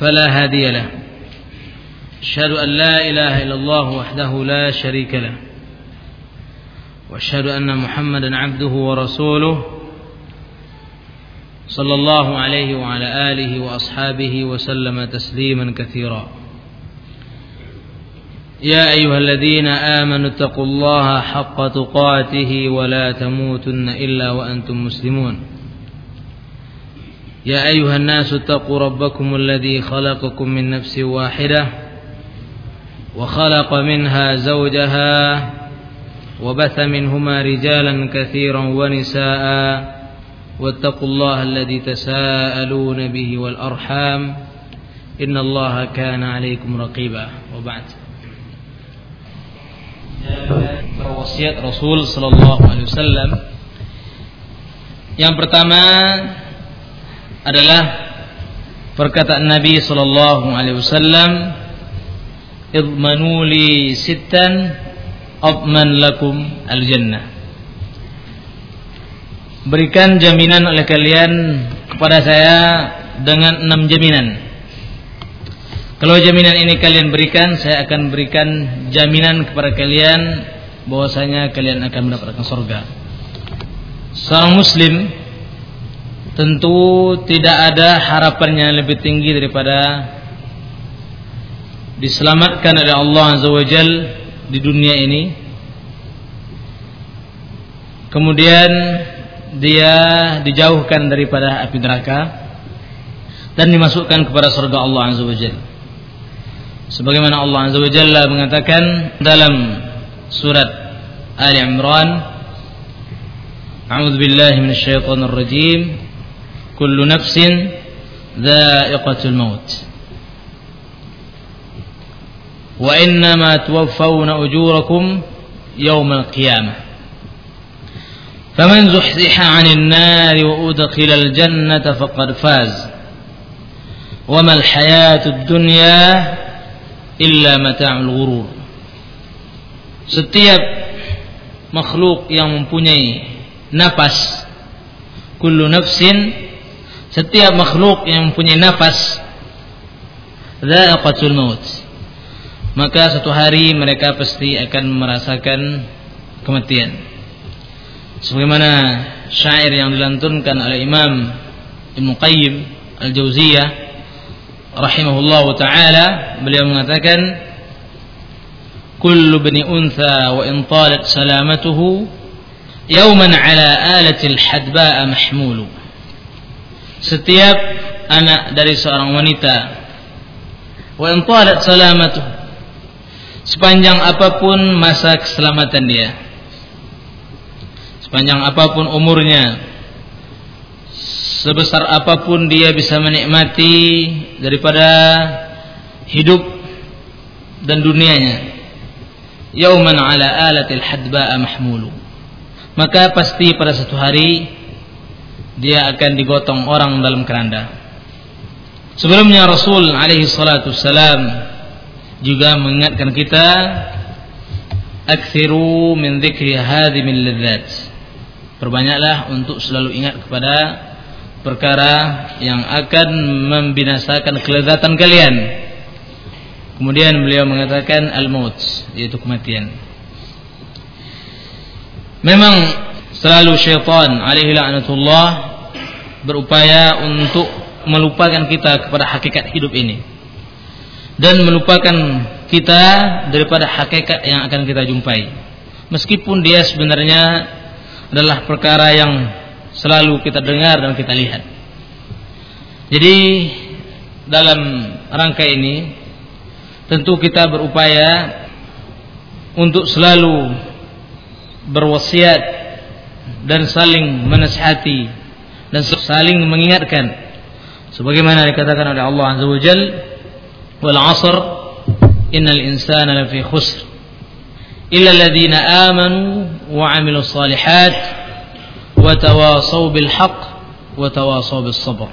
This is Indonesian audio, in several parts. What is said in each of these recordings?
فلا هادي له. أشهد أن لا إله إلا الله وحده لا شريك له. وأشهد أن محمدا عبده ورسوله صلى الله عليه وعلى آله وأصحابه وسلم تسليما كثيرا. يا أيها الذين آمنوا اتقوا الله حق تقاته ولا تموتن إلا وأنتم مسلمون. يا أيها الناس اتقوا ربكم الذي خلقكم من نفس واحدة وخلق منها زوجها وبث منهما رجالا كثيرا ونساء واتقوا الله الذي تساءلون به والأرحام إن الله كان عليكم رقيبا وبعد. Wasiat Rasul sallallahu alaihi wasallam. Yang pertama adalah perkataan Nabi sallallahu alaihi wasallam idmanu sittan adman lakum al jannah berikan jaminan oleh kalian kepada saya dengan enam jaminan. Kalau jaminan ini kalian berikan saya akan berikan jaminan kepada kalian bahwasanya kalian akan mendapatkan surga. Seorang muslim tentu tidak ada harapannya lebih tinggi daripada diselamatkan oleh Allah Azza wa Jal di dunia ini. Kemudian dia dijauhkan daripada api neraka dan dimasukkan kepada surga Allah Azza wa Jal. Sebagaimana Allah Azza wa Jalla mengatakan dalam surat Ali Imran A'udzu billahi minasyaitonir rajim kullu nafsin dha'iqatul maut wa innama tuwaffawna ujurakum yawmal qiyamah faman zuhziha 'anil nari wa udkhila al jannata faqad faz wa mal hayatud dunya illa mata'ul ghurur setiap makhluk yang mempunyai nafas kullu nafsin setiap makhluk yang mempunyai nafas dhaqatul maut. Maka satu hari mereka pasti akan merasakan kematian. Sebagaimana syair yang dilantunkan oleh Imam Ibn Qayyim Al-Jauziyah rahimahullah taala beliau mengatakan kullu bani untha wa in talat salamatuhu yawman ala alatil hadba'a mahmulu setiap anak dari seorang wanita. Sepanjang apa pun masa keselamatan dia. Sepanjang apa pun umurnya. Sebesar apa pun dia bisa menikmati daripada hidup dan dunianya. Yauman ala alatil hadba'a mahmulu. Maka pasti pada satu hari dia akan digotong orang dalam keranda. Sebelumnya Rasul alaihi salatu salam juga mengingatkan kita akthiru min dzikri hadhimil ladzat. Perbanyaklah untuk selalu ingat kepada perkara yang akan membinasakan kelezatan kalian. Kemudian beliau mengatakan al-maut yaitu kematian. Memang selalu syaitan alaihi la'natullah berupaya untuk melupakan kita kepada hakikat hidup ini. Dan melupakan kita daripada hakikat yang akan kita jumpai. Meskipun dia sebenarnya adalah perkara yang selalu kita dengar dan kita lihat. Jadi dalam rangka ini tentu kita berupaya untuk selalu berwasiat dan saling menasihati dan saling mengingatkan. Sebagaimana dikatakan oleh Allah Azza wa Jal wal 'asr innal insana lafi khusr. Illa alladhina amanu wa 'amilus salihat wa tawasaw bil haqq wa tawasaw bis sabr.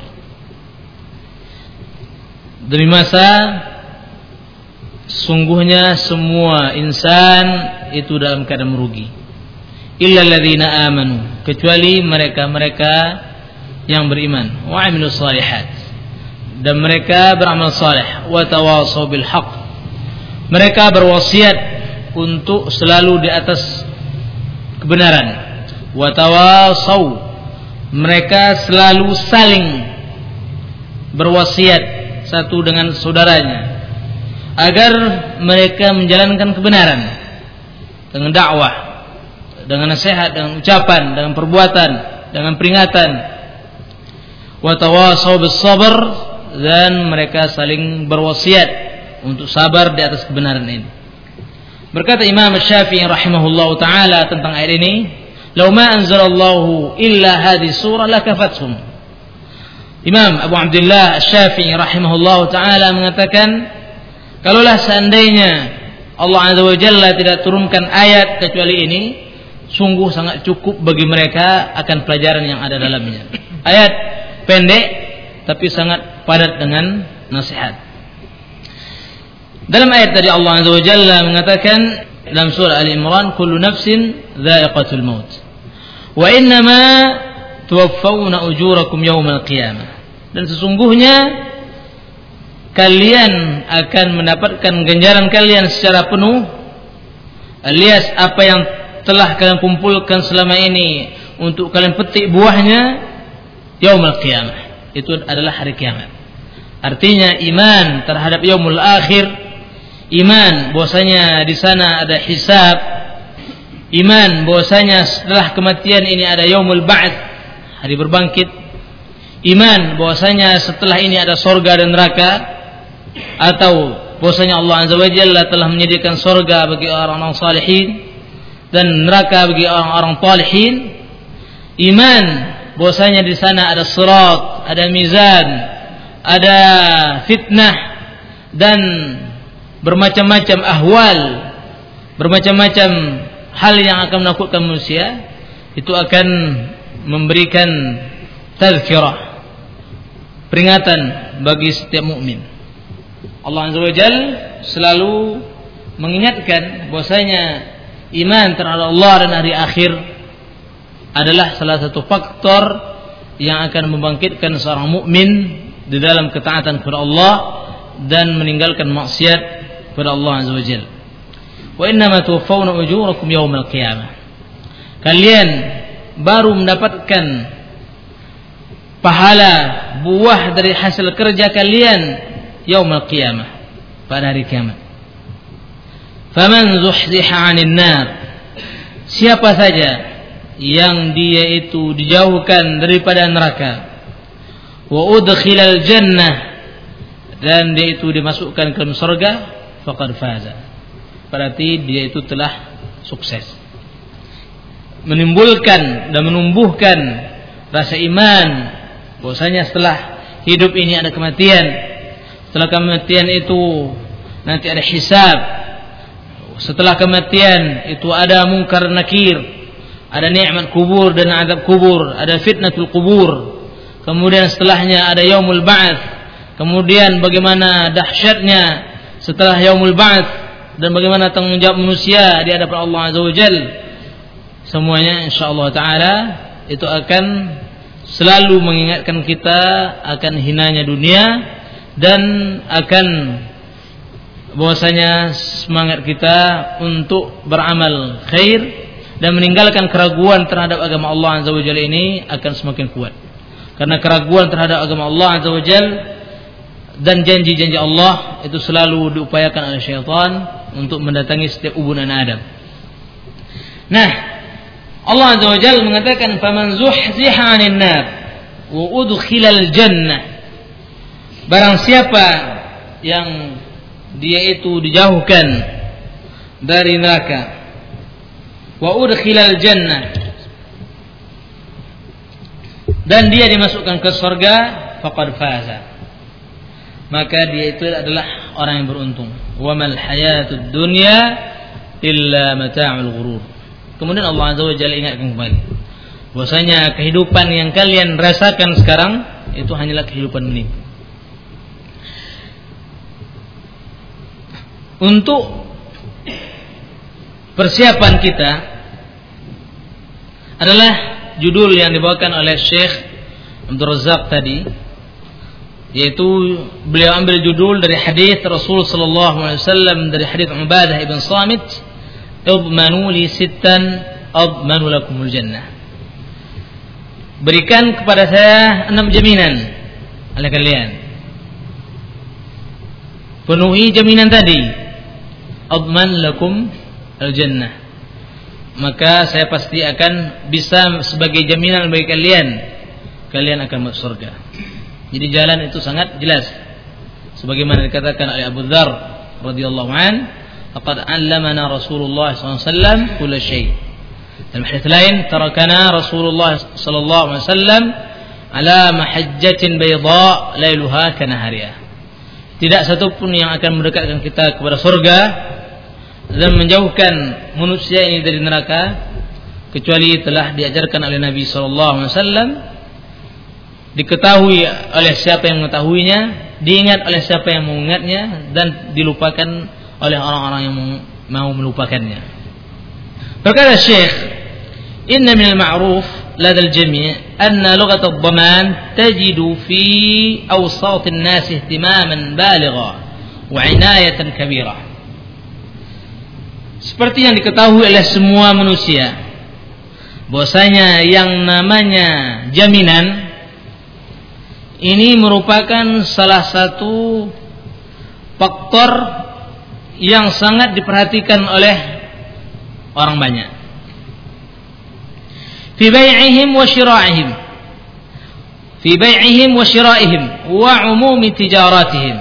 Demi masa sungguhnya semua insan itu dalam keadaan merugi. Illa alladhina amanu kecuali mereka-mereka yang beriman. Wa amilus salihat. Dan mereka beramal saleh. Wa tawasaw bil haqq. Mereka berwasiat untuk selalu di atas kebenaran. Wa tawasaw. Mereka selalu saling berwasiat satu dengan saudaranya agar mereka menjalankan kebenaran dengan dakwah dengan nasihat dengan ucapan dengan perbuatan dengan peringatan watawasaw bis sabr dan mereka saling berwasiat untuk sabar di atas kebenaran ini. Berkata Imam Syafi'i rahimahullah taala tentang ayat ini, "Lau ma anzalallahu illa hadhihi surah lakafathum." Imam Abu Abdullah Syafi'i rahimahullah taala mengatakan, kalaulah seandainya Allah Azza wa Jalla tidak turunkan ayat kecuali ini, sungguh sangat cukup bagi mereka akan pelajaran yang ada dalamnya. Ayat pendek tapi sangat padat dengan nasihat. Dalam ayat tadi Allah Azza wa Jalla mengatakan dalam surah Al Imran kullu nafsin dha'iqatul maut. Wa innama tuwaffawna ujurakum yawmal qiyamah. Dan sesungguhnya kalian akan mendapatkan ganjaran kalian secara penuh alias apa yang telah kalian kumpulkan selama ini untuk kalian petik buahnya yaumul qiyamah. Itu adalah hari kiamat. Artinya iman terhadap yaumul akhir, iman bahwasanya di sana ada hisab, iman bahwasanya setelah kematian ini ada yaumul ba'ts, hari berbangkit. Iman bahwasanya setelah ini ada sorga dan neraka atau bahwasanya Allah Azza wa Jalla telah menyediakan sorga bagi orang-orang salihin dan neraka bagi orang-orang talihin. Iman bahwasanya di sana ada surat, ada mizan, ada fitnah dan bermacam-macam ahwal, bermacam-macam hal yang akan menakutkan manusia, itu akan memberikan tazkirah, peringatan bagi setiap mukmin. Allah Azza wa Jal selalu mengingatkan bahwasanya iman terhadap Allah dan hari akhir adalah salah satu faktor yang akan membangkitkan seorang mukmin di dalam ketaatan kepada Allah dan meninggalkan maksiat kepada Allah Azza wa. Wa innama tuwaffawna ujurakum yawmal qiyamah. Kalian baru mendapatkan pahala buah dari hasil kerja kalian yaumal qiyamah pada hari kiamat. Faman zuhziha 'anil nar siapa saja yang dia itu dijauhkan daripada neraka. Wa udkhilal jannah. Dan dia itu dimasukkan ke dalam surga faqad faza. Berarti dia itu telah sukses. Menimbulkan dan menumbuhkan rasa iman bahwasanya setelah hidup ini ada kematian. Setelah kematian itu nanti ada hisab. Setelah kematian itu ada mungkar nakir ada nikmat kubur dan adab kubur, ada fitnatul kubur. Kemudian setelahnya ada yaumul ba'ats. Kemudian bagaimana dahsyatnya setelah yaumul ba'ats dan bagaimana tanggung jawab manusia di hadapan Allah Azza wa Jal. Semuanya insyaallah taala itu akan selalu mengingatkan kita akan hinanya dunia dan akan bahwasanya semangat kita untuk beramal khair dan meninggalkan keraguan terhadap agama Allah Azza wa Jalla ini akan semakin kuat. Karena keraguan terhadap agama Allah Azza wa Jalla dan janji-janji Allah itu selalu diupayakan oleh syaitan untuk mendatangi setiap ubunan Adam. Nah, Allah Azza wa Jalla mengatakan faman zuhziha 'anil nar wa udkhilal jannah. Barang siapa yang dia itu dijauhkan dari neraka wa udkhilal jannah dan dia dimasukkan ke surga faqad faza. Maka dia itu adalah orang yang beruntung. Wa mal hayatud dunya illa mata'ul ghurur. Kemudian Allah Azza wa Jalla ingatkan kembali bahwasanya kehidupan yang kalian rasakan sekarang itu hanyalah kehidupan menipu. Untuk persiapan kita adalah judul yang dibawakan oleh Syekh Abdul Razak tadi yaitu beliau ambil judul dari hadis Rasul sallallahu alaihi wasallam dari hadis Ubadah ibn Samit "Idmanu li sittan admanu lakumul jannah." Berikan kepada saya enam jaminan oleh kalian. Penuhi jaminan tadi. Adman lakum al-jannah. Maka saya pasti akan bisa sebagai jaminan bagi kalian kalian akan masuk surga. Jadi jalan itu sangat jelas. Sebagaimana dikatakan oleh Abu Dzar radhiyallahu an laqad 'allamana Rasulullah SAW kull syai dalam hadis lain tarakana Rasulullah sallallahu alaihi wasallam ala mahajjatin bayda lailuha kanahariha tidak satu pun yang akan mendekatkan kita kepada surga dan menjauhkan manusia ini dari neraka kecuali telah diajarkan oleh Nabi sallallahu alaihi wasallam diketahui oleh siapa yang mengetahuinya diingat oleh siapa yang mengingatnya dan dilupakan oleh orang-orang yang mau melupakannya berkata Syekh inna min al-ma'ruf لدى الجميع أن لغة الضمان تجد في أوساط الناس اهتماما بالغا وعناية كبيرة seperti yang diketahui oleh semua manusia. Bahwasanya yang namanya jaminan ini merupakan salah satu faktor yang sangat diperhatikan oleh orang banyak. Fi bai'ihim wa syira'ihim fi bai'ihim wa syira'ihim wa umumi tijaratihim.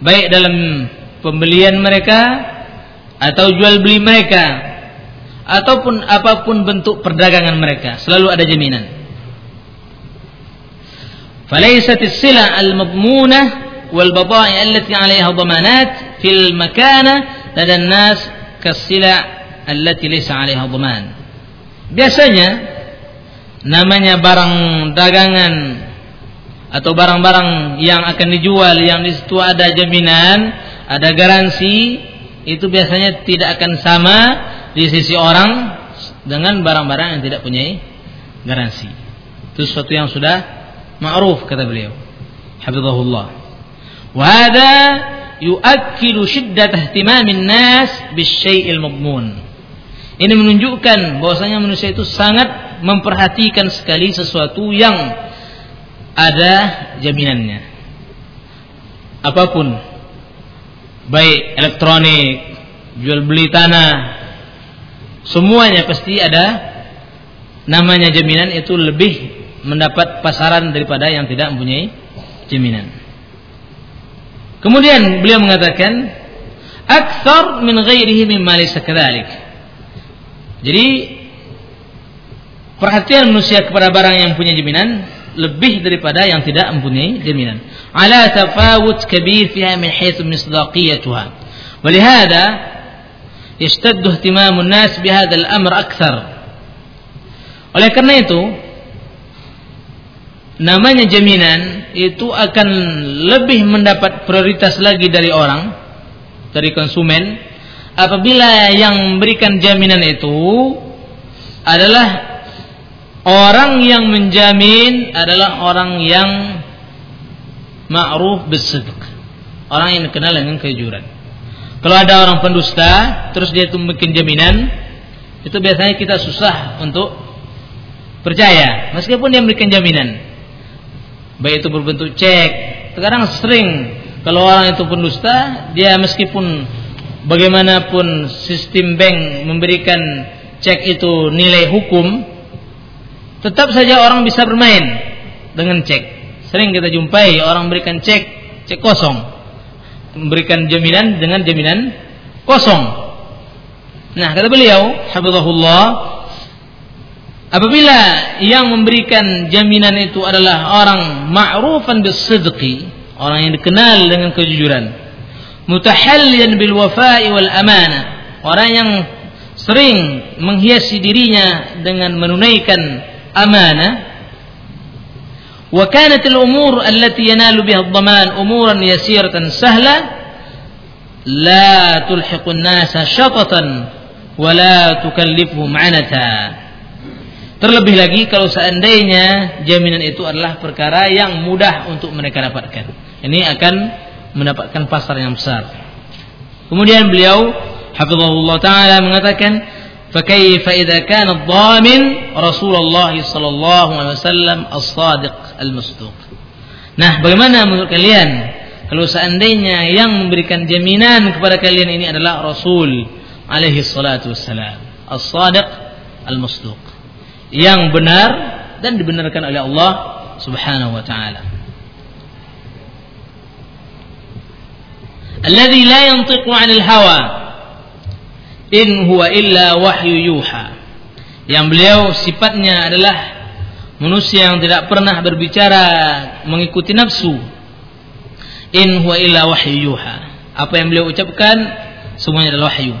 Baik dalam pembelian mereka atau jual beli mereka. Ataupun apa pun bentuk perdagangan mereka. Selalu ada jaminan. Falaisatis sila al madmunah wal bada'i allati 'alayha dhamanat fil makana lada nas kasila allati laysa biasanya namanya barang dagangan atau barang-barang yang akan dijual yang di situ ada jaminan, ada garansi, itu biasanya tidak akan sama di sisi orang dengan barang-barang yang tidak punya garansi. Itu sesuatu yang sudah ma'ruf kata beliau. Hafizahullah. Wa hadha yu'akkilu shiddat ihtimamin nas bisyai'il madmun. Ini menunjukkan bahwasanya manusia itu sangat memperhatikan sekali sesuatu yang ada jaminannya. Apa pun baik elektronik, jual beli tanah, semuanya pasti ada namanya jaminan itu lebih mendapat pasaran daripada yang tidak mempunyai jaminan. Kemudian beliau mengatakan akthar min ghairihi mimma laysa kadzalik. Jadi perhatian manusia kepada barang yang punya jaminan lebih daripada yang tidak mempunyai jaminan. Ala tafawut kabir fiha min haitsu misdaqiyatuha. Walihada yashtaddu ihtimamu an-nas bihadha al-amr akthar. Oleh karena itu namanya jaminan itu akan lebih mendapat prioritas lagi dari orang dari konsumen apabila yang memberikan jaminan itu adalah Orang yang menjamin adalah orang yang ma'ruf bisidq. Orang yang dikenal dengan kejujuran. Kalau ada orang pendusta, terus dia itu bikin jaminan, itu biasanya kita susah untuk percaya, meskipun dia memberikan jaminan. Baik itu berbentuk cek. Sekarang sering kalau orang itu pendusta, dia meskipun bagaimanapun sistem bank memberikan cek itu nilai hukum, tetap saja orang bisa bermain dengan cek. Sering kita jumpai orang memberikan cek, cek kosong. Memberikan jaminan dengan jaminan kosong. Nah, kata beliau, hafizahullah, Apabila yang memberikan jaminan itu adalah orang ma'rufan bisidqi, orang yang dikenal dengan kejujuran, mutahallian bil wafa'i wal amana, orang yang sering menghiasi dirinya dengan menunaikan al umur allati yanalu biha ad-daman umuran yasiratan sahla la tulhiqu an-nasa shatatan wa la tukallifuhum 'anata Terlebih lagi kalau seandainya jaminan itu adalah perkara yang mudah untuk mereka dapatkan. Ini akan mendapatkan pasar yang besar. Kemudian beliau hafizahullah taala mengatakan, "Fakaifa idza kana ad-dhamin Rasulullah sallallahu alaihi wasallam as-sadiq al-masduq." Nah, bagaimana menurut kalian kalau seandainya yang memberikan jaminan kepada kalian ini adalah Rasul alaihi salatu wassalam, as-sadiq al-masduq yang benar dan dibenarkan oleh Allah Subhanahu wa taala. Alladhi la yantiqu 'anil hawa in huwa illa wahyu yuha. Yang beliau sifatnya adalah manusia yang tidak pernah berbicara mengikuti nafsu. In huwa illa wahyu yuha. Apa yang beliau ucapkan semuanya adalah wahyu.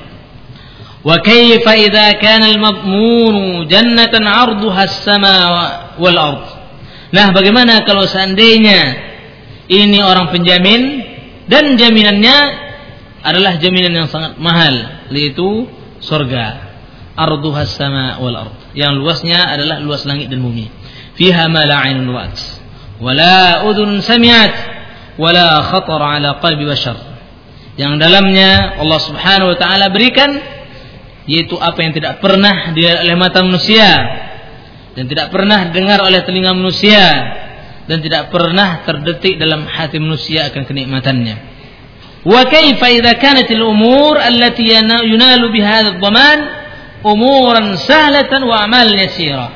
Wa kaifa idza kana al-madmun jannatan 'arduha as-sama wal ard. Nah bagaimana kalau seandainya ini orang penjamin dan jaminannya adalah jaminan yang sangat mahal? Yaitu surga arduhas sama wal ard. Yang luasnya adalah luas langit dan bumi. Fiha ma la 'ainun ra'at wa udhun sami'at. Wa khatar 'ala qalbi bashar yang dalamnya Allah Subhanahu wa taala berikan yaitu apa yang tidak pernah dilihat oleh mata manusia dan tidak pernah dengar oleh telinga manusia dan tidak pernah terdetik dalam hati manusia akan kenikmatannya. Idza kanat al-umur allati yunalu biha hadha umuran sahlatan wa amal yasira.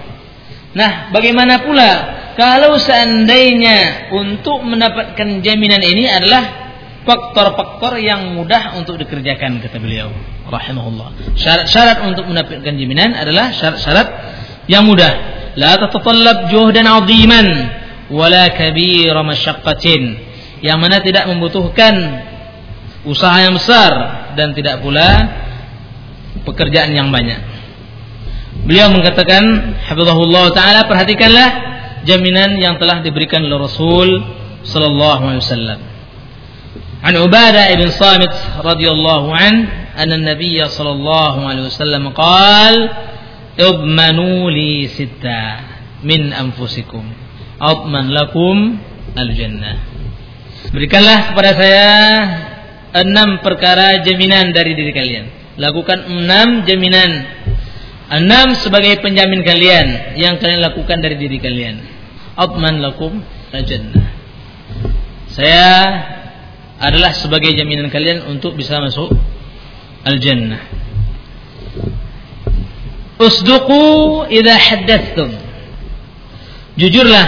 Nah, bagaimana pula kalau seandainya untuk mendapatkan jaminan ini adalah faktor-faktor yang mudah untuk dikerjakan kata beliau rahimahullah. Syarat-syarat untuk mendapatkan jaminan adalah syarat-syarat yang mudah. La tatatallab juhdan 'aziman wala kabira masyaqqatin. Yang mana tidak membutuhkan usaha yang besar dan tidak pula pekerjaan yang banyak. Beliau mengatakan, "Hafizahullah taala, perhatikanlah jaminan yang telah diberikan oleh Rasul sallallahu alaihi wasallam." An Ubadah ibn Samit radhiyallahu an, anna Nabiy sallallahu alaihi wasallam qaal, "Ubmanu li sitta min anfusikum, atman lakum al-jannah." Berikanlah kepada saya enam perkara jaminan dari diri kalian. Lakukan enam jaminan. Enam sebagai penjamin kalian yang kalian lakukan dari diri kalian. Atman lakum al-jannah. Saya adalah sebagai jaminan kalian untuk bisa masuk al-jannah. Usduqu idza haddatstum. Jujurlah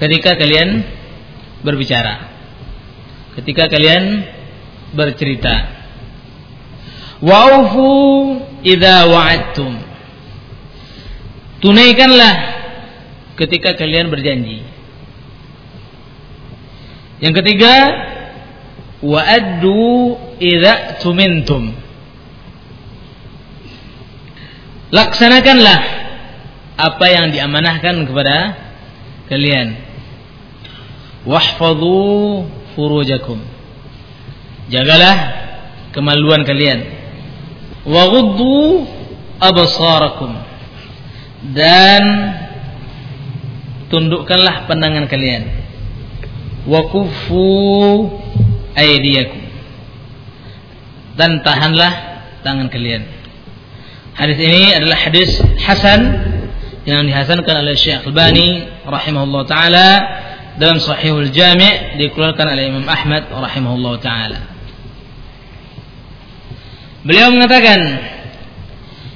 ketika kalian berbicara. Ketika kalian bercerita. Wa'ufu idza wa'adtum. Tunaikanlah ketika kalian berjanji. Yang ketiga, wa addu idza tumintum. Laksanakanlah apa yang diamanahkan kepada kalian. Wahfadhu furujakum. Jagalah kemaluan kalian. Wa ghuddu absarakum. Dan tundukkanlah pandangan kalian wa kuffu aydiyakum dan tahanlah tangan kalian. Hadis ini adalah hadis hasan yang dihasankan oleh Syekh Al-Bani rahimahullah taala dalam Sahihul Jami' dikeluarkan oleh Imam Ahmad rahimahullah taala. Beliau mengatakan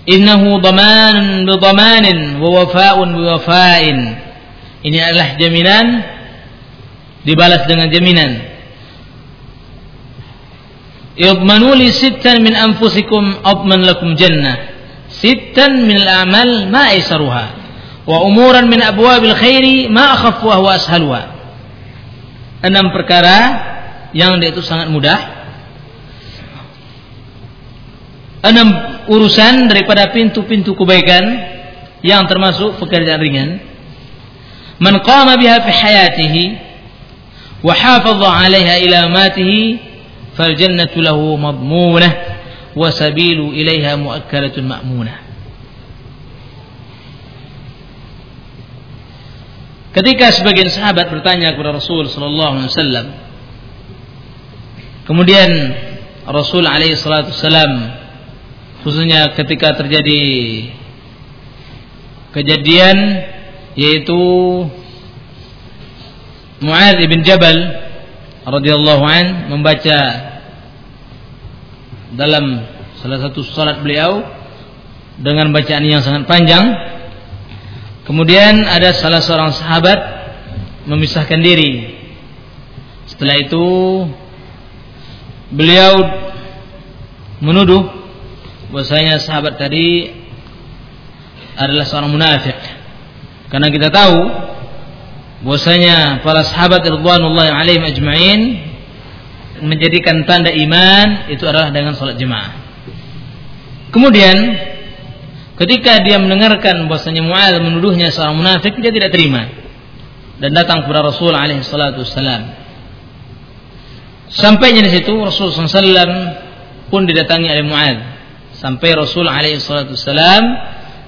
innahu dhaman bi dhamanin wa wafa'un bi wafa'in. Ini adalah jaminan dibalas dengan jaminan idmanu li sittan min anfusikum adman lakum jannah sittan min al-amal ma aisaruha khairi ma akhaffuha wa ashaluha enam perkara yang itu sangat mudah. Enam urusan daripada pintu-pintu kebaikan yang termasuk pekerjaan ringan. Man qama biha fi hayatihi wa hafadha ila matihi fal jannatu lahu madmunah wa sabilu ilaiha muakkalatun ma'munah Ketika sebagian sahabat bertanya kepada Rasul sallallahu alaihi wasallam kemudian Rasul alaihi salatu wasallam khususnya ketika terjadi kejadian yaitu Mu'adz bin Jabal radhiyallahu an membaca dalam salah satu salat beliau dengan bacaan yang sangat panjang kemudian ada salah seorang sahabat memisahkan diri setelah itu beliau menuduh bahwasanya sahabat tadi adalah seorang munafik. Karena kita tahu bahwasanya para sahabat radhiyallahu alaihim ajma'in menjadikan tanda iman itu adalah dengan salat jemaah. Kemudian ketika dia mendengarkan bahwasanya Mu'adz menuduhnya seorang munafik, dia tidak terima dan datang kepada Rasul alaihi salatu wasallam. Sampainya di situ Rasul SAW pun didatangi oleh Mu'adz. Sampai Rasul alaihi salatu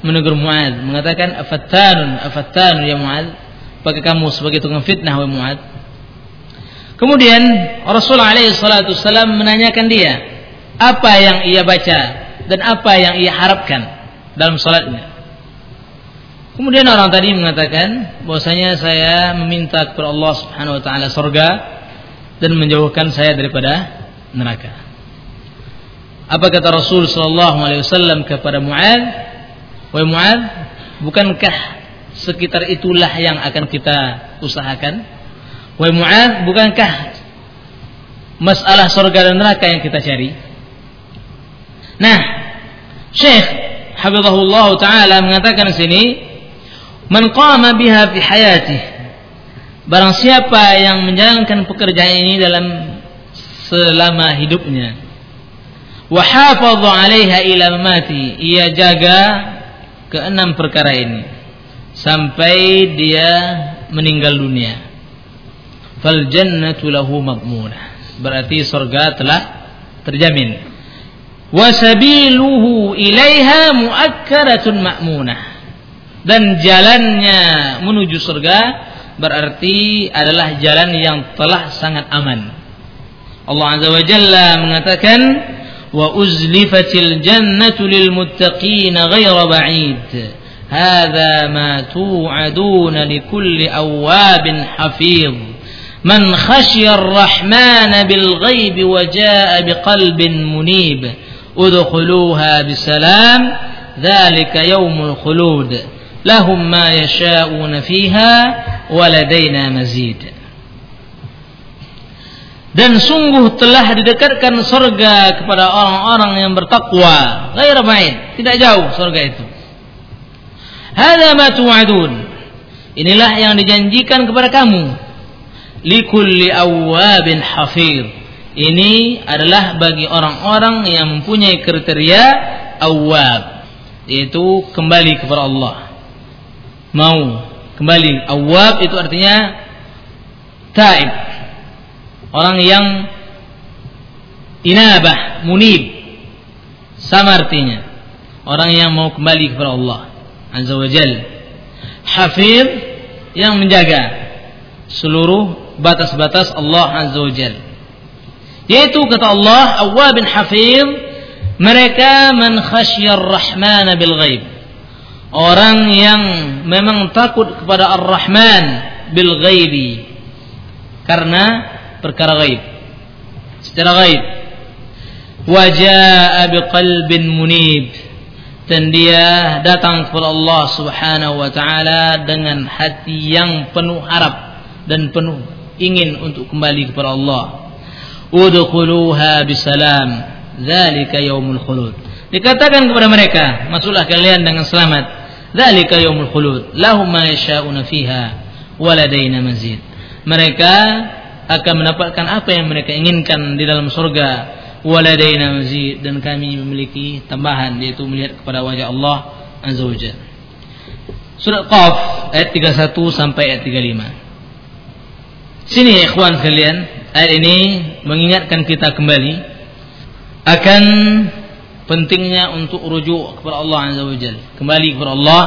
menegur Muad mengatakan afattanun afattanun ya Muad apakah kamu sebagai tukang fitnah wa Muad kemudian Rasul alaihi salatu menanyakan dia apa yang ia baca dan apa yang ia harapkan dalam salatnya kemudian orang tadi mengatakan bahwasanya saya meminta kepada Allah Subhanahu wa taala surga dan menjauhkan saya daripada neraka apa kata Rasul sallallahu alaihi wasallam kepada Muad Wahai Mu'ad, bukankah sekitar itulah yang akan kita usahakan? Wahai Mu'ad, bukankah masalah surga dan neraka yang kita cari? Nah, Syekh Habibullah Ta'ala mengatakan di sini, Man qama biha fi hayatih. Barang siapa yang menjalankan pekerjaan ini dalam selama hidupnya. Wa hafadha 'alaiha ila mati. Ia jaga keenam perkara ini sampai dia meninggal dunia. Fal jannatu lahu. Berarti surga telah terjamin wasabiluhu ilaiha muakkaratun ma'munah dan jalannya menuju surga berarti adalah jalan yang telah sangat aman. Allah Azza wa Jalla mengatakan wa uzlifatil jannatu lil muttaqina ghaira ba'id. Hadza ma tu'aduna likulli awwabin hafiz. Man khashiya rahmana bil ghaibi wa jaa'a biqalbin munib udkhuluha بسلام ذلك يوم الخلود لهم ما yasha'una فيها ولدينا ladaina dan sungguh telah didekatkan surga kepada orang-orang yang bertakwa. Ghair ba'id tidak jauh surga itu. Hadza ma tu'adun. Inilah yang dijanjikan kepada kamu. Likulli awwabin hafir ini adalah bagi orang-orang yang mempunyai kriteria awwab yaitu kembali kepada Allah mau kembali awwab itu artinya taib orang yang inabah, munib. Sama artinya. Orang yang mau kembali kepada Allah Azza wa Jal. Hafid yang menjaga seluruh batas-batas Allah Azza wa. Yaitu kata Allah, awabin hafid mereka man khasyar rahman bil ghaib. Orang yang memang takut kepada Ar-Rahman bil ghaibi. Karena perkara gaib secara gaib wajah biqalbin munib dan dia datang kepada Allah Subhanahu wa taala dengan hati yang penuh harap dan penuh ingin untuk kembali kepada Allah udkhuluha bisalam dzalika yaumul khulud Dikatakan kepada mereka, masuklah kalian dengan selamat. Dzalika yaumul khulud, lahum ma yasha'una fiha wa ladaina mazid. Mereka akan mendapatkan apa yang mereka inginkan di dalam surga waladaina mazid dan kami memiliki tambahan yaitu melihat kepada wajah Allah azza wajalla. Surat Qaf ayat 31 sampai ayat 35. Sini ya ikhwan sekalian, ayat ini mengingatkan kita kembali akan pentingnya untuk rujuk kepada Allah Azza wa Jalla. Kembali kepada Allah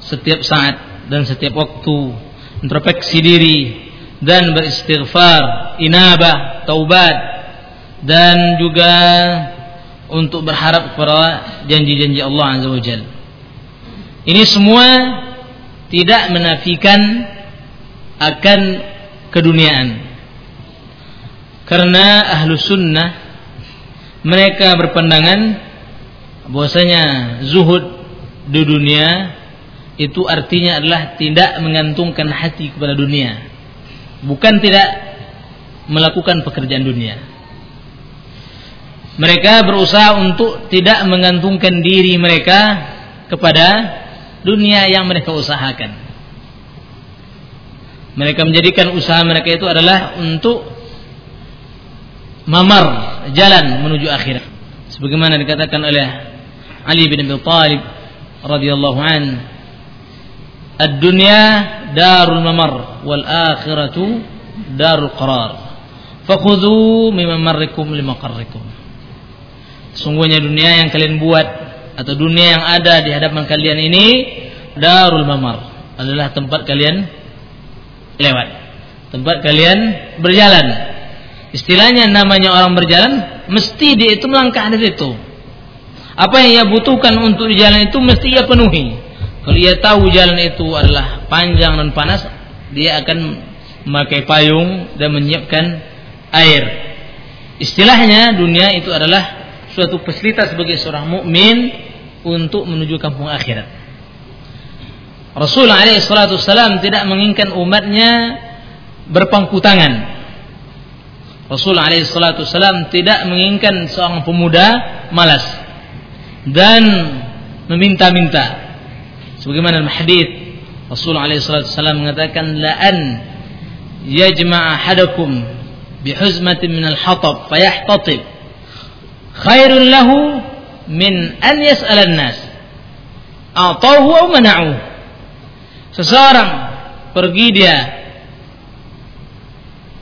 setiap saat dan setiap waktu. Introspeksi diri dan beristighfar, inabah, taubat dan juga untuk berharap kepada janji-janji Allah Azza wa Jalla. Ini semua tidak menafikan akan keduniaan. Karena ahlu sunnah mereka berpandangan bahwasanya zuhud di dunia itu artinya adalah tidak mengantungkan hati kepada dunia. Bukan tidak melakukan pekerjaan dunia. Mereka berusaha untuk tidak mengantungkan diri mereka kepada dunia yang mereka usahakan. Mereka menjadikan usaha mereka itu adalah untuk mamar jalan menuju akhirat. Sebagaimana dikatakan oleh Ali bin Abi Thalib radhiyallahu an ad-dunya darul mamar wal akhiratu darul qarar. Fakhudhu mimma marrikum limaqarrikum sungguhnya dunia yang kalian buat atau dunia yang ada di hadapan kalian ini darul mamar adalah tempat kalian lewat tempat kalian berjalan Istilahnya namanya orang berjalan, mesti dia itu melangkah dari itu. Apa yang ia butuhkan untuk jalan itu mesti ia penuhi. Kalau ia tahu jalan itu adalah panjang dan panas, dia akan memakai payung dan menyiapkan air. Istilahnya dunia itu adalah suatu fasilitas bagi seorang mukmin untuk menuju kampung akhirat. Rasulullah SAW tidak menginginkan umatnya berpangku tangan Rasul alaihissalam tidak menginginkan seorang pemuda malas dan meminta-minta. Sebagaimana hadis Rasul alaihissalam mengatakan la an yajma'a hadakum bihuzmatin min al-hatab fayahtatib khairun lahu min an yas'al an-nas a'tahu aw mana'u seseorang pergi dia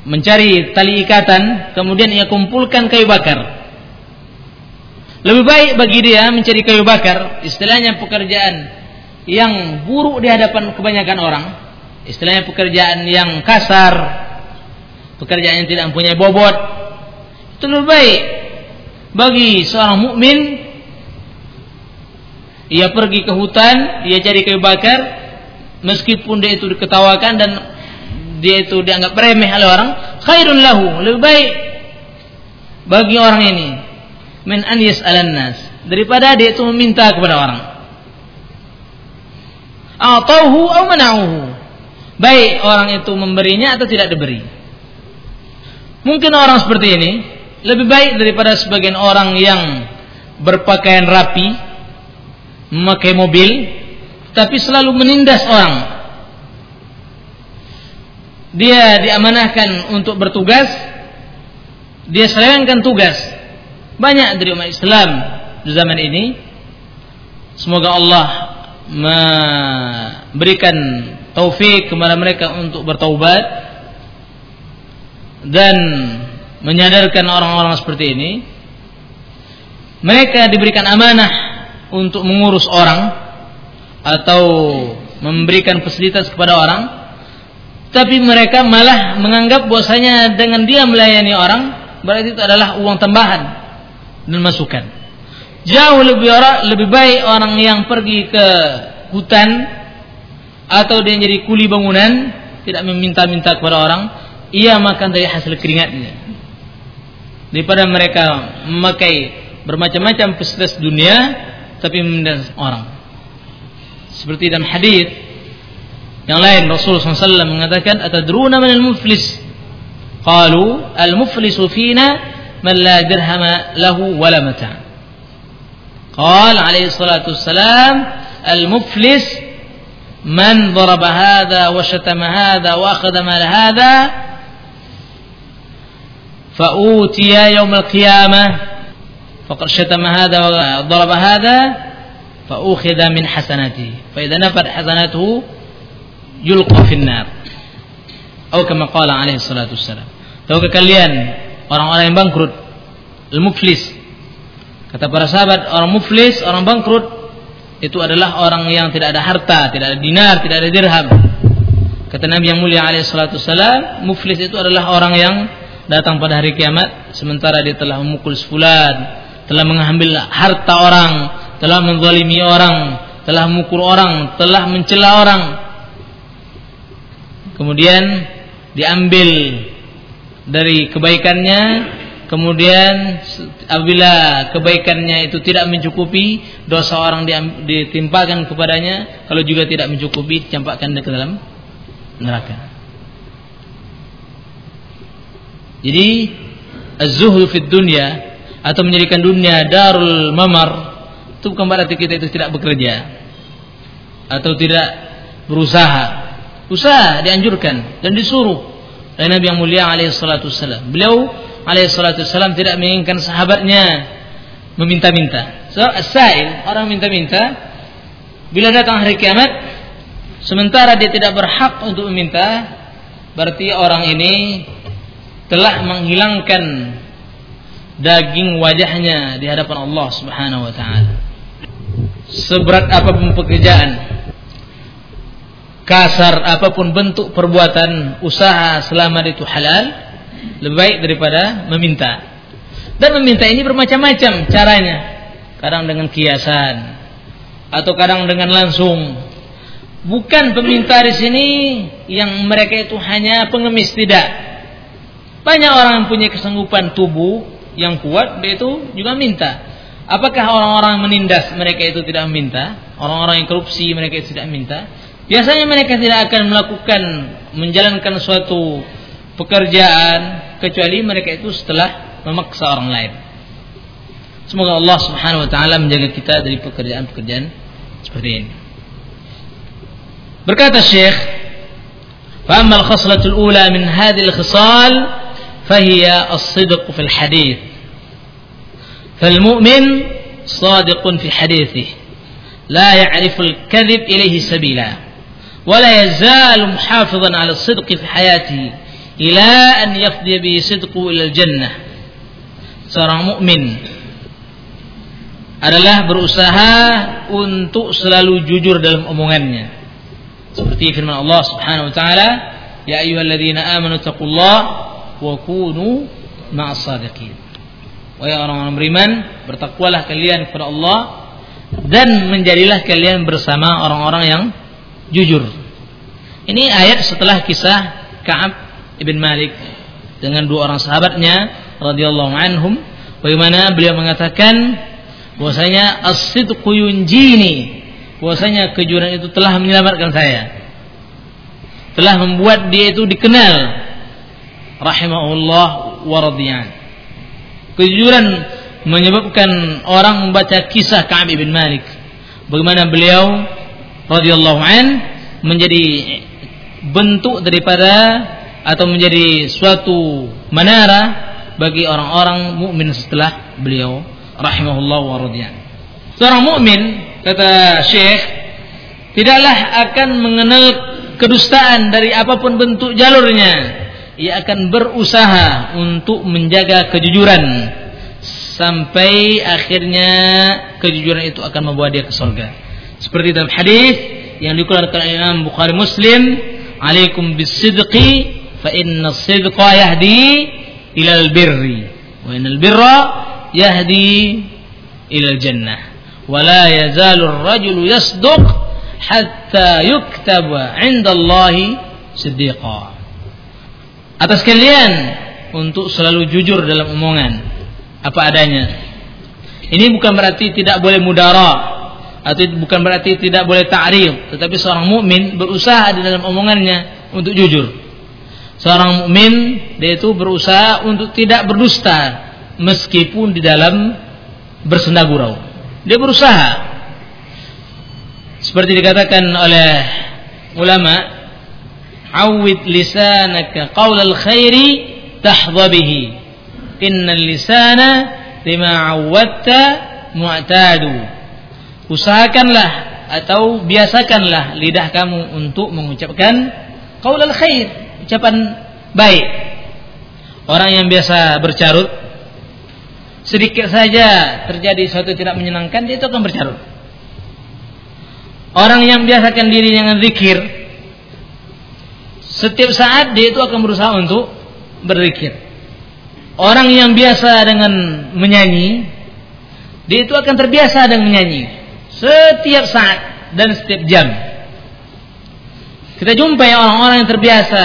mencari tali ikatan, kemudian ia kumpulkan kayu bakar. Lebih baik bagi dia mencari kayu bakar, istilahnya pekerjaan yang buruk di hadapan kebanyakan orang, istilahnya pekerjaan yang kasar, pekerjaan yang tidak mempunyai bobot. Itu lebih baik bagi seorang mukmin ia pergi ke hutan, ia cari kayu bakar, meskipun dia itu diketawakan dan dia itu dianggap remeh oleh orang, khairun lahu, lebih baik bagi orang ini min an nas daripada dia itu meminta kepada orang. Atauhu atau mana'uhu. Baik orang itu memberinya atau tidak diberi. Mungkin orang seperti ini lebih baik daripada sebagian orang yang berpakaian rapi, memakai mobil, tapi selalu menindas orang dia diamanahkan untuk bertugas, dia selewengkan tugas. Banyak dari umat Islam di zaman ini. Semoga Allah memberikan taufik kepada mereka untuk bertaubat dan menyadarkan orang-orang seperti ini. Mereka diberikan amanah untuk mengurus orang atau memberikan fasilitas kepada orang tapi mereka malah menganggap bahwasanya dengan dia melayani orang berarti itu adalah uang tambahan dan masukan. Jauh lebih orang lebih baik orang yang pergi ke hutan atau dia jadi kuli bangunan tidak meminta-minta kepada orang, ia makan dari hasil keringatnya. Daripada mereka memakai bermacam-macam fasilitas dunia tapi meminta orang. Seperti dalam hadis yang lain Rasulullah SAW mengatakan atadruna man al-muflis? Qalu al-muflisu fina man la dirhama lahu wala mata. قال عليه الصلاة والسلام المفلس من ضرب هذا وشتم هذا وأخذ مال هذا فأوتي يوم القيامة فقد شتم هذا وضرب هذا فأخذ من حسناته فإذا نفد حسناته yulqa finnar. Atau kama qala alaihi salatu wassalam. Tahukah kalian orang-orang yang bangkrut? Al-muflis. Kata para sahabat orang muflis orang bangkrut itu adalah orang yang tidak ada harta tidak ada dinar tidak ada dirham. Kata Nabi yang mulia alaihi salatu wassalam muflis itu adalah orang yang datang pada hari kiamat sementara dia telah memukul sefulan telah mengambil harta orang telah menzalimi orang telah memukul orang telah mencela orang. Kemudian diambil dari kebaikannya kemudian apabila kebaikannya itu tidak mencukupi dosa orang ditimpakan kepadanya kalau juga tidak mencukupi dicampakkan ke dalam neraka. Jadi az-zuhud fid dunya atau menjadikan dunia darul mamar itu bukan berarti kita itu tidak bekerja atau tidak berusaha usaha dianjurkan dan disuruh dari Nabi yang mulia alaihi salatu wassalam. Beliau alaihi salatu wassalam tidak menginginkan sahabatnya meminta-minta. So, asail, orang minta-minta bila datang hari kiamat sementara dia tidak berhak untuk meminta, berarti orang ini telah menghilangkan daging wajahnya di hadapan Allah Subhanahu wa taala. Seberat apa pun pekerjaan kasar apa pun bentuk perbuatan usaha selama itu halal lebih baik daripada meminta. Dan meminta ini bermacam-macam caranya. Kadang dengan kiasan atau kadang dengan langsung. Bukan peminta di sini yang mereka itu hanya pengemis tidak. Banyak orang yang punya kesanggupan tubuh yang kuat dia itu juga minta. Apakah orang-orang menindas mereka itu tidak meminta? Orang-orang yang korupsi mereka itu tidak minta Biasanya mereka tidak akan melakukan menjalankan suatu pekerjaan kecuali mereka itu setelah memaksa orang lain. Semoga Allah Subhanahu wa taala menjaga kita dari pekerjaan-pekerjaan seperti ini. Berkata Syekh, "Fa'ammal khaslatul ula min hadhihi al-khisal fahiya as-sidq fi al-hadith." فالمؤمن صادق في حديثه لا يعرف الكذب إليه سبيلا ولا يزال محافظا على الصدق في حياته إلى أن يفضي به صدقه إلى الجنة seorang mukmin adalah berusaha untuk selalu jujur dalam omongannya seperti firman Allah Subhanahu wa taala ya ayyuhalladzina amanu taqullaha wa kunu ma'as sadiqin wahai orang-orang beriman bertakwalah kalian kepada Allah dan menjadilah kalian bersama orang-orang yang jujur. Ini ayat setelah kisah Ka'ab ibn Malik dengan dua orang sahabatnya radhiyallahu anhum bagaimana beliau mengatakan bahwasanya as-sidqu yunjini bahwasanya kejujuran itu telah menyelamatkan saya. Telah membuat dia itu dikenal. Rahimahullah wa radiyan. Kejujuran menyebabkan orang membaca kisah Ka'ab ibn Malik. Bagaimana beliau radhiyallahu an menjadi bentuk daripada atau menjadi suatu menara bagi orang-orang mukmin setelah beliau rahimahullah wa radhiyan. Seorang mukmin kata Syekh tidaklah akan mengenal kedustaan dari apa pun bentuk jalurnya. Ia akan berusaha untuk menjaga kejujuran sampai akhirnya kejujuran itu akan membawa dia ke surga. Seperti dalam hadis yang dikeluarkan oleh Imam Bukhari Muslim, "Alaikum bisidqi fa inna sidqa yahdi ila al-birri wa inna al-birra yahdi ila al-jannah." Wa la yazalu ar-rajulu yasduq hatta yuktaba 'inda Allah siddiqa. Atas kalian untuk selalu jujur dalam omongan apa adanya. Ini bukan berarti tidak boleh mudarah atau bukan berarti tidak boleh ta'rif tetapi seorang mukmin berusaha di dalam omongannya untuk jujur seorang mukmin dia itu berusaha untuk tidak berdusta meskipun di dalam bersenda gurau Dia berusaha. Seperti dikatakan oleh ulama, "Awwid lisanaka qaulal khairi tahdha. Innal lisana lima awwadta mu'tadu." Usahakanlah atau biasakanlah lidah kamu untuk mengucapkan qaulal khair, ucapan baik. Orang yang biasa bercarut sedikit saja terjadi sesuatu tidak menyenangkan dia itu akan bercarut. Orang yang biasakan diri dengan zikir setiap saat dia itu akan berusaha untuk berzikir. Orang yang biasa dengan menyanyi dia itu akan terbiasa dengan menyanyi setiap saat dan setiap jam. Kita jumpai orang-orang yang terbiasa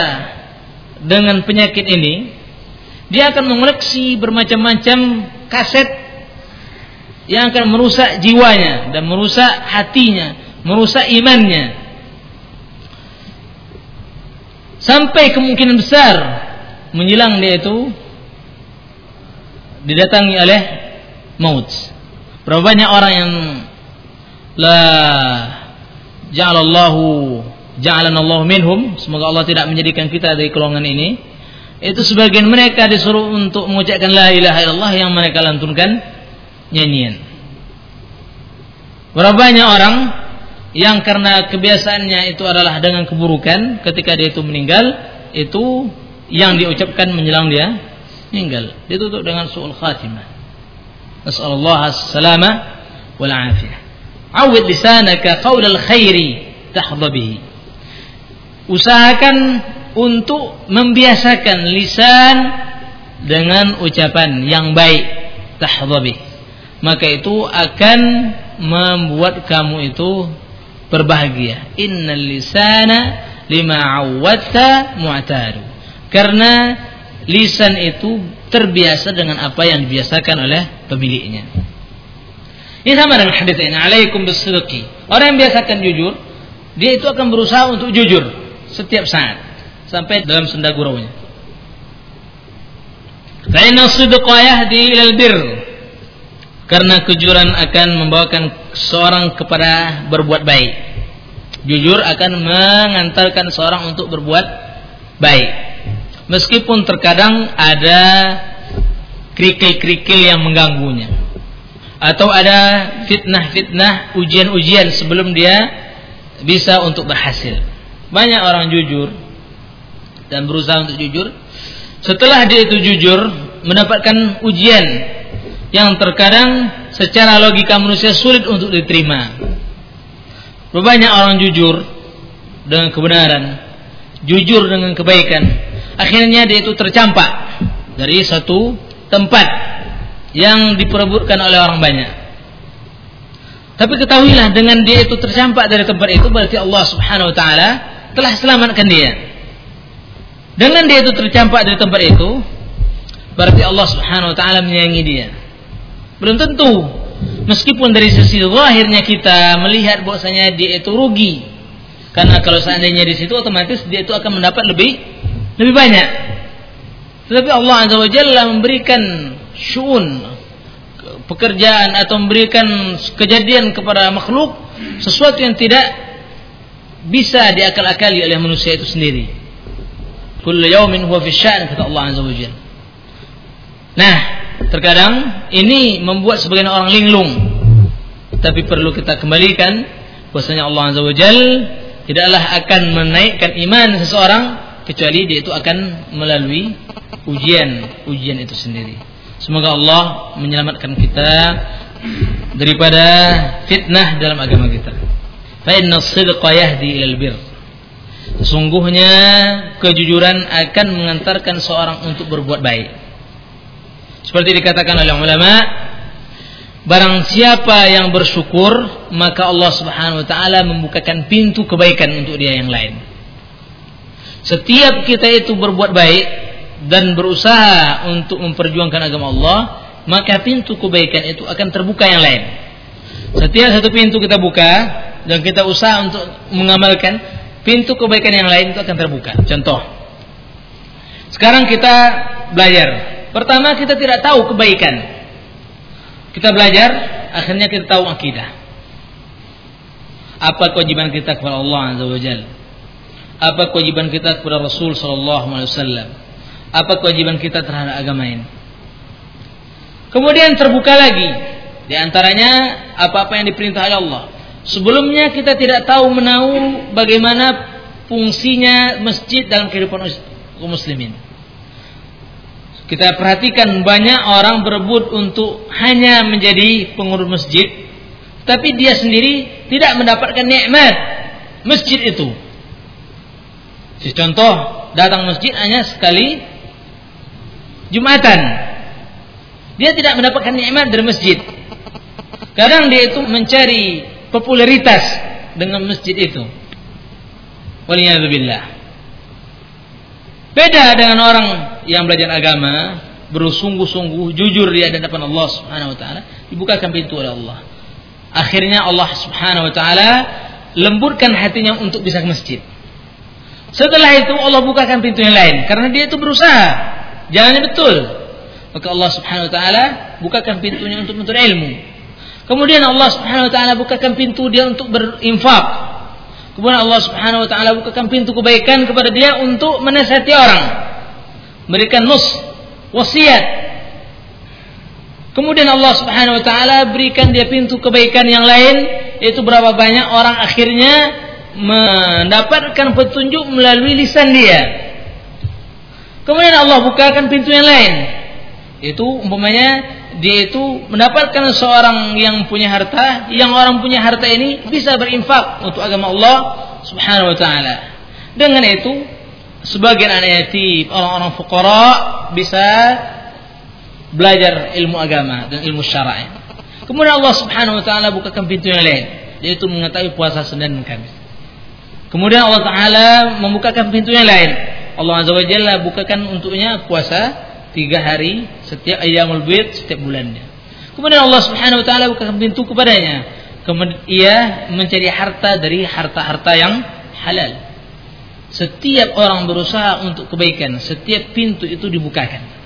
dengan penyakit ini, dia akan mengoleksi bermacam-macam kaset yang akan merusak jiwanya dan merusak hatinya, merusak imannya. Sampai kemungkinan besar menjelang dia itu didatangi oleh maut. Berapa banyak orang yang la ja'alallahu ja'alanallahu minhum, semoga Allah tidak menjadikan kita dari golongan ini. Itu sebagian mereka disuruh untuk mengucapkan la ilaha illallah yang mereka lantunkan nyanyian. Berapa banyak orang yang karena kebiasaannya itu adalah dengan keburukan ketika dia itu meninggal itu yang diucapkan menjelang dia meninggal. Ditutup dengan su'ul khatimah. Nasallallahu as-salama wal afiyah awid lisanaka qaulal khairi tahdha bihi. Usahakan untuk membiasakan lisan dengan ucapan yang baik tahdhabi maka itu akan membuat kamu itu berbahagia. Innal lisana lima awwatta mu'tadu karena lisan itu terbiasa dengan apa yang dibiasakan oleh pemiliknya ini sama dengan hadis ini alaikum bisidqi orang yang biasakan jujur dia itu akan berusaha untuk jujur setiap saat sampai dalam senda guraunya. Karena sidqa yahdi ilal bir. Karena kejujuran akan membawakan seorang kepada berbuat baik. Jujur akan mengantarkan seorang untuk berbuat baik. Meskipun terkadang ada kerikil-kerikil yang mengganggunya. Atau ada fitnah-fitnah, ujian-ujian sebelum dia bisa untuk berhasil. Banyak orang jujur dan berusaha untuk jujur. Setelah dia itu jujur, mendapatkan ujian yang terkadang secara logika manusia sulit untuk diterima. Banyak orang jujur dengan kebenaran, jujur dengan kebaikan. Akhirnya dia itu tercampak dari satu tempat yang diperebutkan oleh orang banyak. Tapi ketahuilah dengan dia itu tercampak dari tempat itu berarti Allah Subhanahu wa taala telah selamatkan dia. Dengan dia itu tercampak dari tempat itu, berarti Allah Subhanahu wa taala menyayangi dia. Belum tentu. Meskipun dari sisi zahirnya kita melihat bahwasanya dia itu rugi. Karena kalau seandainya di situ otomatis dia itu akan mendapat lebih lebih banyak. Tetapi Allah Azza wa Jalla memberikan syu'un pekerjaan atau memberikan kejadian kepada makhluk sesuatu yang tidak bisa diakal-akali oleh manusia itu sendiri. Kullu yaumin huwa fi sya'n kata Allah Azza wa. Nah, terkadang ini membuat sebagian orang linglung. Tapi perlu kita kembalikan bahwasanya Allah Azza wa tidaklah akan menaikkan iman seseorang kecuali dia itu akan melalui ujian-ujian itu sendiri. Semoga Allah menyelamatkan kita daripada fitnah dalam agama kita. Fa inna as-sidqa yahdi ilal birr. Sesungguhnya kejujuran akan mengantarkan seorang untuk berbuat baik. Seperti dikatakan oleh ulama, barang siapa yang bersyukur, maka Allah Subhanahu wa taala membukakan pintu kebaikan untuk dia yang lain. Setiap kita itu berbuat baik dan berusaha untuk memperjuangkan agama Allah, maka pintu kebaikan itu akan terbuka yang lain. Setiap satu pintu kita buka dan kita usaha untuk mengamalkan, pintu kebaikan yang lain itu akan terbuka. Contoh. Sekarang kita belajar. Pertama kita tidak tahu kebaikan. Kita belajar akhirnya kita tahu akidah. Apa kewajiban kita kepada Allah Azza wa? Apa kewajiban kita kepada Rasul sallallahu alaihi wasallam? Apa kewajiban kita terhadap agama ini? Kemudian terbuka lagi di antaranya apa-apa yang diperintah oleh Allah. Sebelumnya kita tidak tahu menahu bagaimana fungsinya masjid dalam kehidupan kaum muslimin. Kita perhatikan banyak orang berebut untuk hanya menjadi pengurus masjid, tapi dia sendiri tidak mendapatkan nikmat masjid itu. Contoh, datang masjid hanya sekali Jumatan. Dia tidak mendapatkan nikmat dari masjid. Kadang dia itu mencari popularitas dengan masjid itu. Waliyahzubillah. Beda dengan orang yang belajar agama, bersungguh-sungguh, jujur di hadapan Allah Subhanahu wa taala, dibukakan pintu oleh Allah. Akhirnya Allah Subhanahu wa taala lembutkan hatinya untuk bisa ke masjid. Setelah itu Allah bukakan pintu yang lain karena dia itu berusaha. Jalannya betul. Maka Allah Subhanahu wa taala bukakan pintunya untuk menuntut ilmu. Kemudian Allah Subhanahu wa taala bukakan pintu dia untuk berinfak, Kemudian Allah Subhanahu wa taala bukakan pintu kebaikan kepada dia untuk menasihati orang. Berikan nus, wasiat. Kemudian Allah Subhanahu wa taala berikan dia pintu kebaikan yang lain yaitu berapa banyak orang akhirnya mendapatkan petunjuk melalui lisan dia. Kemudian Allah bukakan pintu yang lain. Itu umpamanya dia itu mendapatkan seorang yang punya harta, yang orang punya harta ini bisa berinfak untuk agama Allah Subhanahu wa taala. Dengan itu sebagian anak yatim, orang-orang fuqara bisa belajar ilmu agama dan ilmu syar'i. Kemudian Allah Subhanahu wa taala bukakan pintu yang lain, yaitu mengetahui puasa Senin dan Kamis. Kemudian Allah taala membukakan pintu yang lain. Allah Azza wa Jalla bukakan untuknya puasa tiga hari setiap ayamul bid setiap bulannya. Kemudian Allah Subhanahu wa taala bukakan pintu kepadanya. Kemudian ia mencari harta dari harta-harta yang halal. Setiap orang berusaha untuk kebaikan, setiap pintu itu dibukakan.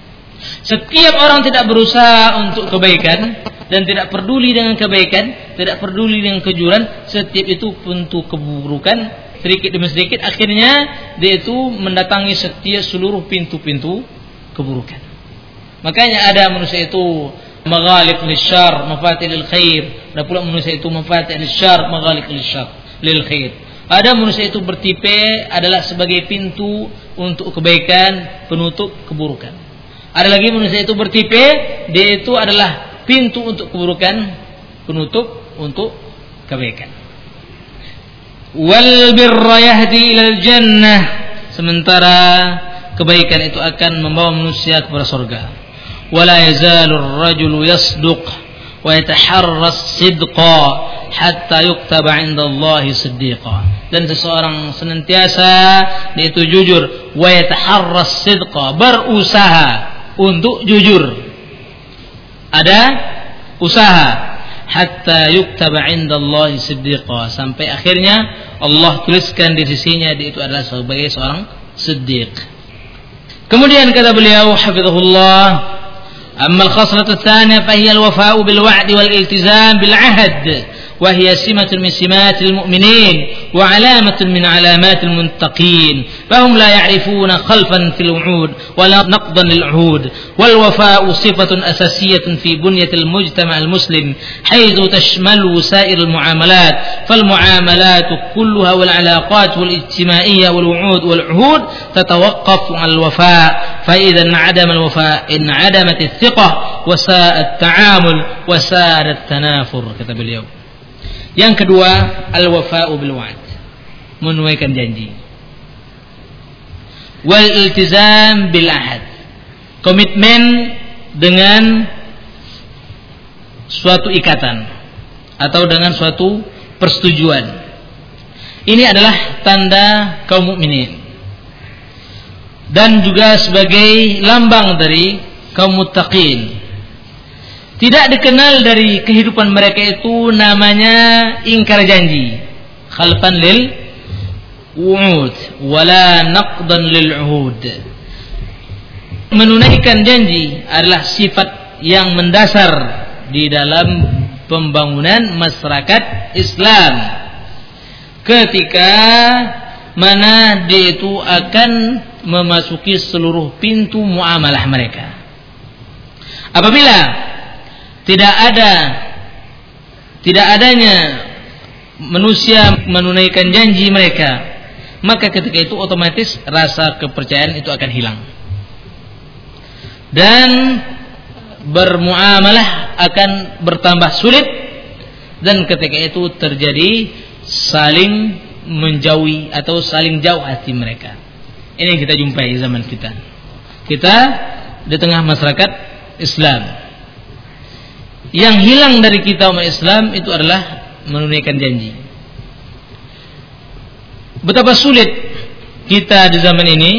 Setiap orang tidak berusaha untuk kebaikan dan tidak peduli dengan kebaikan, tidak peduli dengan kejuran, setiap itu pintu keburukan sedikit demi sedikit akhirnya dia itu mendatangi setiap seluruh pintu-pintu keburukan. Makanya ada manusia itu maghalib lisyar, mafatih lil khair. Ada pula manusia itu mafatih lisyar, maghalib lisyar, lil khair. Ada manusia itu bertipe adalah sebagai pintu untuk kebaikan, penutup keburukan. Ada lagi manusia itu bertipe, dia itu adalah pintu untuk keburukan, penutup untuk kebaikan. Wal birra yahdi ilal jannah. Sementara kebaikan itu akan membawa manusia kepada surga. Wala yazalu ar-rajulu yasduq wa yataharra as-sidqa hatta yuktaba 'inda siddiqa. Dan seseorang senantiasa itu jujur wa yataharra as-sidqa, berusaha untuk jujur. Ada usaha hatta yuktaba 'inda Allah siddiqa sampai akhirnya Allah tuliskan di sisinya dia itu adalah sebagai seorang siddiq. Kemudian kata beliau hafizahullah أما الخصلة الثانية فهي الوفاء بالوعد والالتزام بالعهد وهي سمة من سمات المؤمنين وعلامة من علامات المنتقين فهم لا يعرفون خلفا في الوعود ولا نقضا للعهود والوفاء صفة أساسية في بنية المجتمع المسلم حيث تشمل سائر المعاملات فالمعاملات كلها والعلاقات والاجتماعية والوعود والعهود تتوقف على الوفاء فإذا انعدم الوفاء انعدمت الثقة وساء التعامل وساء التنافر كتب اليوم al-wafa'u bil wa'd. Menunaikan janji. Wal iltizam bil ahad. Komitmen dengan suatu ikatan atau dengan suatu persetujuan. Ini adalah tanda kaum mukminin. Dan juga sebagai lambang dari kaum muttaqin tidak dikenal dari kehidupan mereka itu namanya ingkar janji. Khalfan lil wu'ud wala naqdan lil uhud. Menunaikan janji adalah sifat yang mendasar di dalam pembangunan masyarakat Islam ketika mana dia itu akan memasuki seluruh pintu muamalah mereka. Apabila tidak ada tidak adanya manusia menunaikan janji mereka, maka ketika itu otomatis rasa kepercayaan itu akan hilang. Dan bermuamalah akan bertambah sulit dan ketika itu terjadi saling menjauhi atau saling jauh hati mereka. Ini yang kita jumpai zaman kita. Kita di tengah masyarakat Islam. Yang hilang dari kita umat Islam itu adalah menunaikan janji. Betapa sulit kita di zaman ini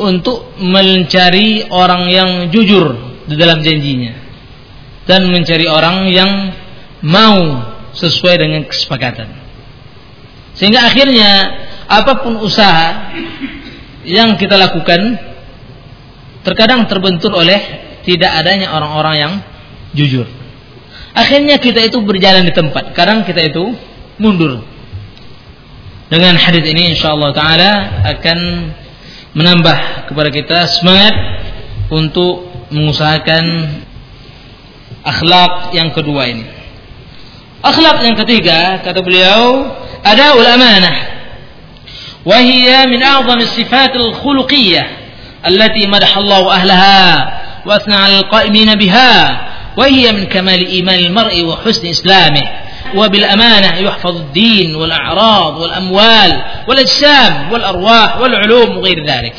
untuk mencari orang yang jujur di dalam janjinya dan mencari orang yang mau sesuai dengan kesepakatan. Sehingga akhirnya apa pun usaha yang kita lakukan terkadang terbentur oleh tidak adanya orang-orang yang jujur. Akhirnya kita itu berjalan di tempat, kadang kita itu mundur. Dengan hadis ini insyaallah taala akan menambah kepada kita semangat untuk mengusahakan akhlak yang kedua ini. Akhlak yang ketiga kata beliau ada amanah وهي من أعظم الصفات الخلقية التي مدح الله أهلها وأثنى على القائمين بها وهي من كمال إيمان المرء وحسن إسلامه وبالأمانة يحفظ الدين والأعراض والأموال والأجسام والأرواح والعلوم وغير ذلك.